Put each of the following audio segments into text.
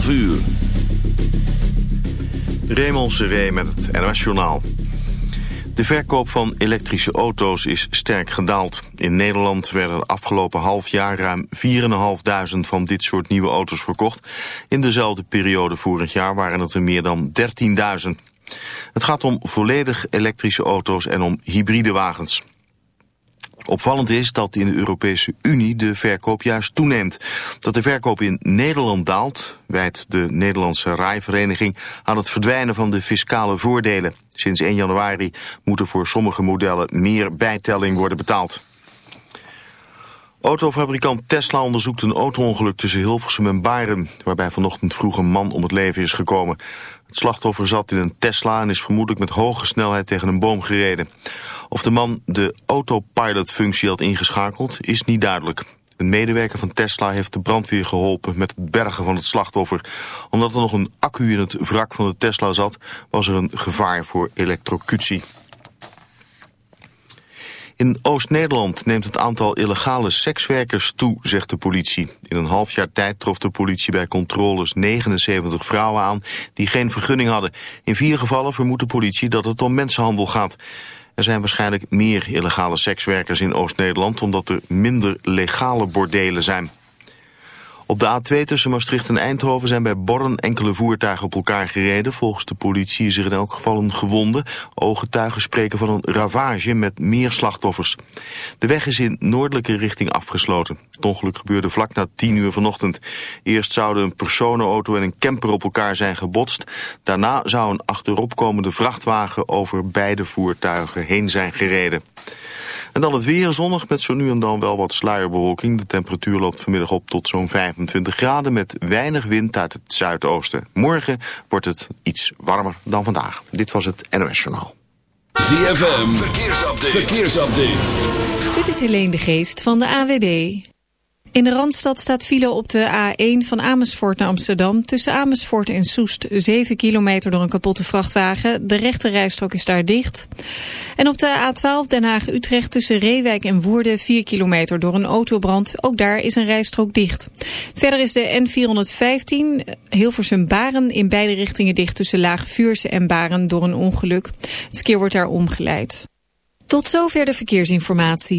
12 uur. Raymond Seré met het NOS Journaal. De verkoop van elektrische auto's is sterk gedaald. In Nederland werden er afgelopen half jaar ruim 4.500 van dit soort nieuwe auto's verkocht. In dezelfde periode vorig jaar waren het er meer dan 13.000. Het gaat om volledig elektrische auto's en om hybride wagens. Opvallend is dat in de Europese Unie de verkoop juist toeneemt. Dat de verkoop in Nederland daalt, wijt de Nederlandse rijvereniging aan het verdwijnen van de fiscale voordelen. Sinds 1 januari moet er voor sommige modellen meer bijtelling worden betaald. Autofabrikant Tesla onderzoekt een autoongeluk tussen Hilversum en Baren... waarbij vanochtend vroeg een man om het leven is gekomen. Het slachtoffer zat in een Tesla en is vermoedelijk met hoge snelheid tegen een boom gereden. Of de man de autopilot-functie had ingeschakeld is niet duidelijk. Een medewerker van Tesla heeft de brandweer geholpen met het bergen van het slachtoffer. Omdat er nog een accu in het wrak van de Tesla zat, was er een gevaar voor elektrocutie. In Oost-Nederland neemt het aantal illegale sekswerkers toe, zegt de politie. In een half jaar tijd trof de politie bij controles 79 vrouwen aan die geen vergunning hadden. In vier gevallen vermoedt de politie dat het om mensenhandel gaat. Er zijn waarschijnlijk meer illegale sekswerkers in Oost-Nederland... omdat er minder legale bordelen zijn. Op de A2 tussen Maastricht en Eindhoven zijn bij Borren enkele voertuigen op elkaar gereden. Volgens de politie is er in elk geval een gewonde. Ooggetuigen spreken van een ravage met meer slachtoffers. De weg is in noordelijke richting afgesloten. Het ongeluk gebeurde vlak na 10 uur vanochtend. Eerst zouden een personenauto en een camper op elkaar zijn gebotst. Daarna zou een achteropkomende vrachtwagen over beide voertuigen heen zijn gereden. En dan het weer zonnig met zo nu en dan wel wat sluierbewolking. De temperatuur loopt vanmiddag op tot zo'n 25 graden met weinig wind uit het zuidoosten. Morgen wordt het iets warmer dan vandaag. Dit was het NOS Journaal. ZFM, verkeersupdate. verkeersupdate. Dit is Helene de Geest van de AWB. In de Randstad staat file op de A1 van Amersfoort naar Amsterdam. Tussen Amersfoort en Soest 7 kilometer door een kapotte vrachtwagen. De rechte rijstrook is daar dicht. En op de A12 Den Haag-Utrecht tussen Reewijk en Woerden 4 kilometer door een autobrand. Ook daar is een rijstrook dicht. Verder is de N415 Hilversum-Baren in beide richtingen dicht tussen Lage Vuurse en Baren door een ongeluk. Het verkeer wordt daar omgeleid. Tot zover de verkeersinformatie.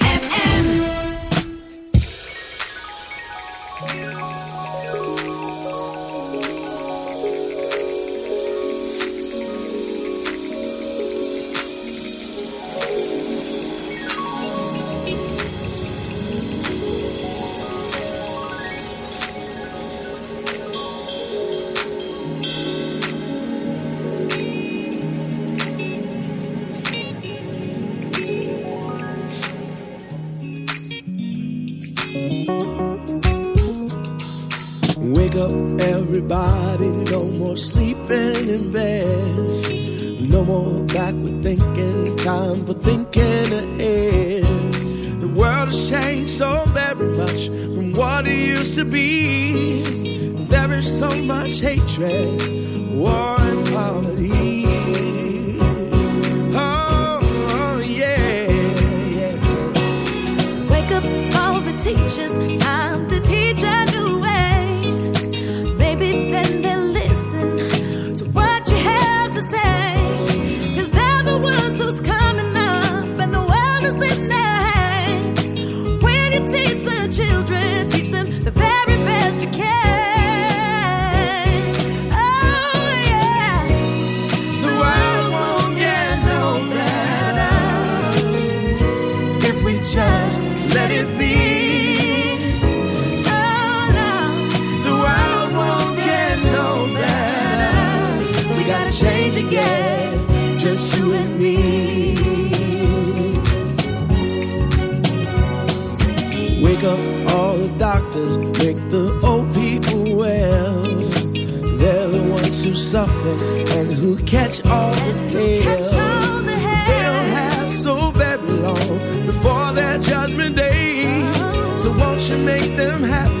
Change again, just you and me. Wake up all the doctors, make the old people well. They're the ones who suffer and who catch all the hell. They don't have so very long before their judgment day. So won't you make them happy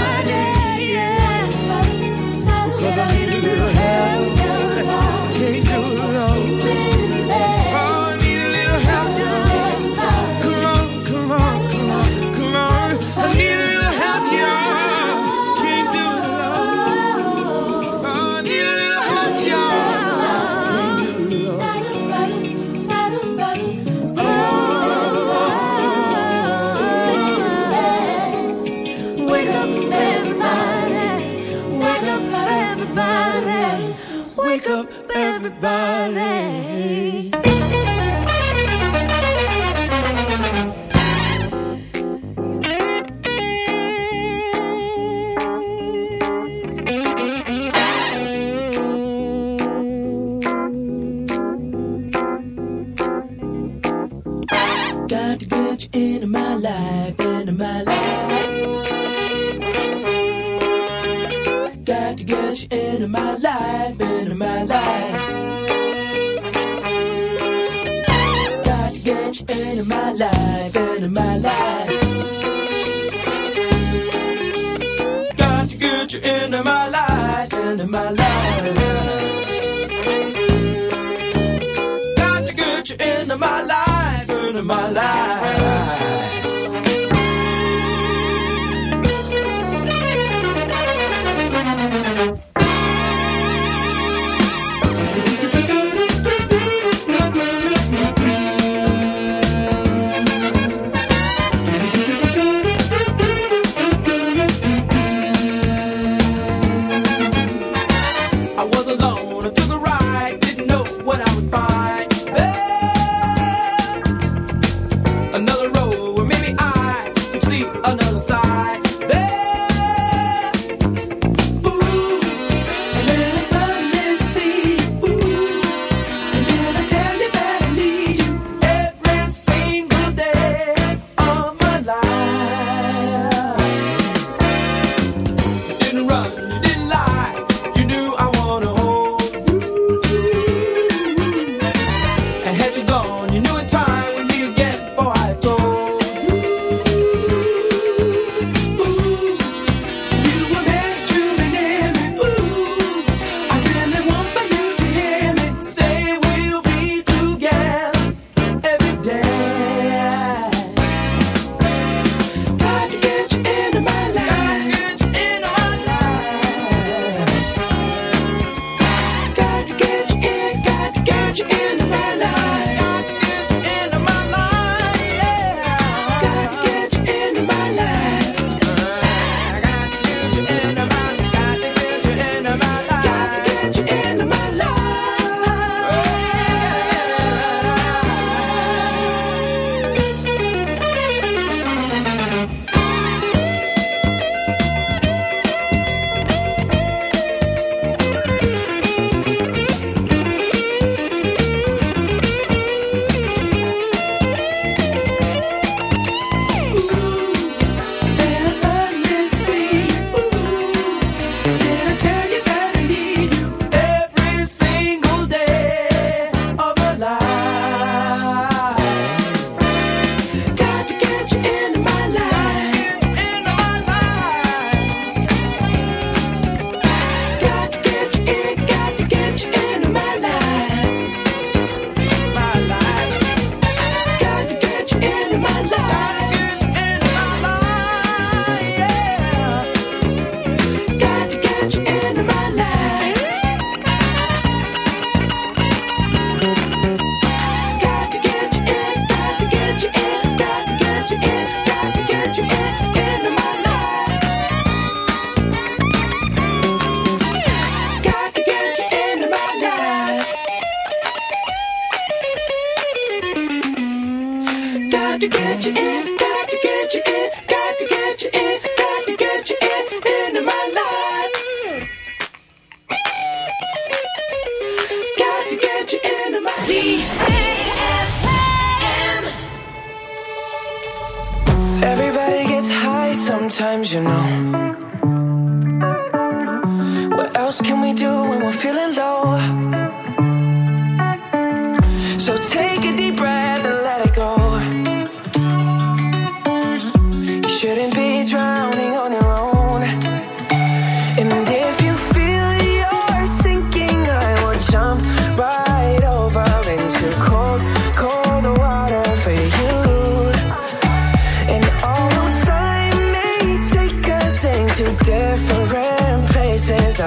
body.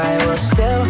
I will still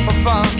up above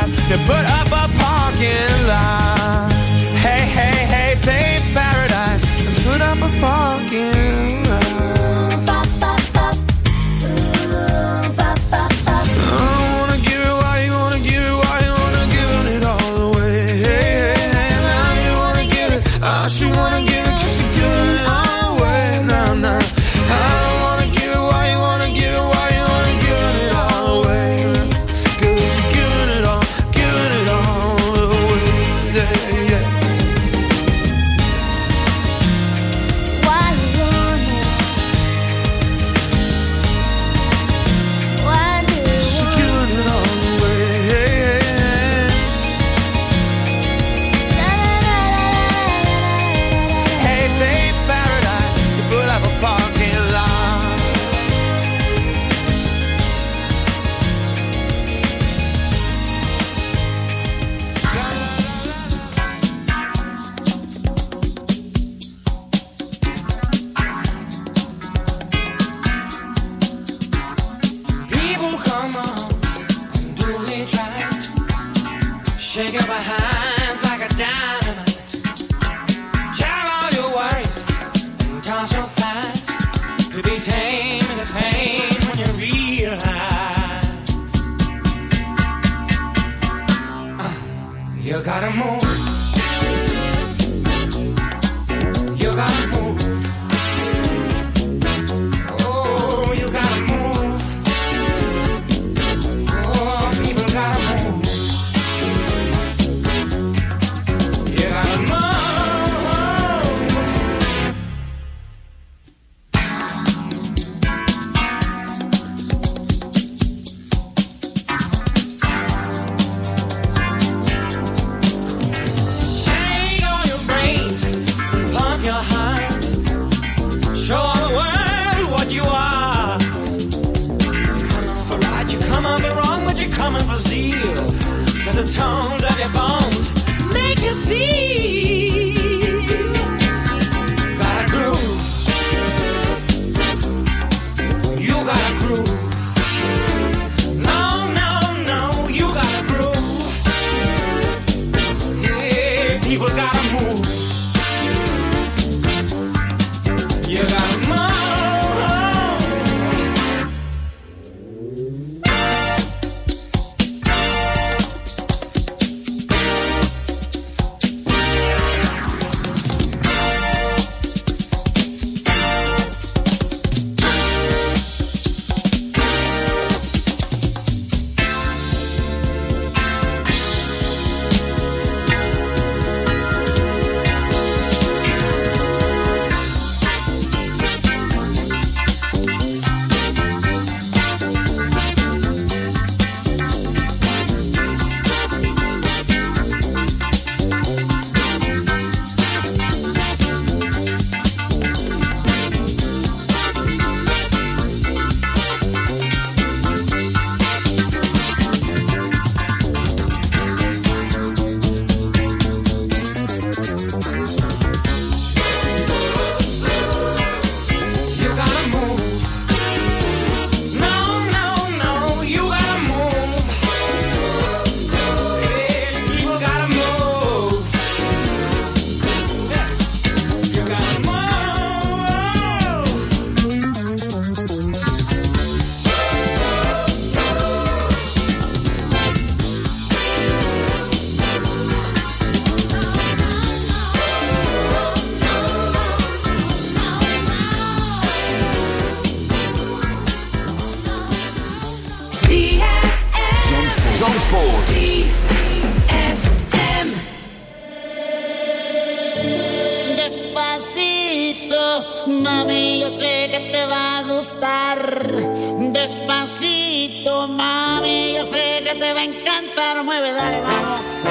to put up a parking lot. Hey, hey, hey, pay paradise and put up a parking bailamos.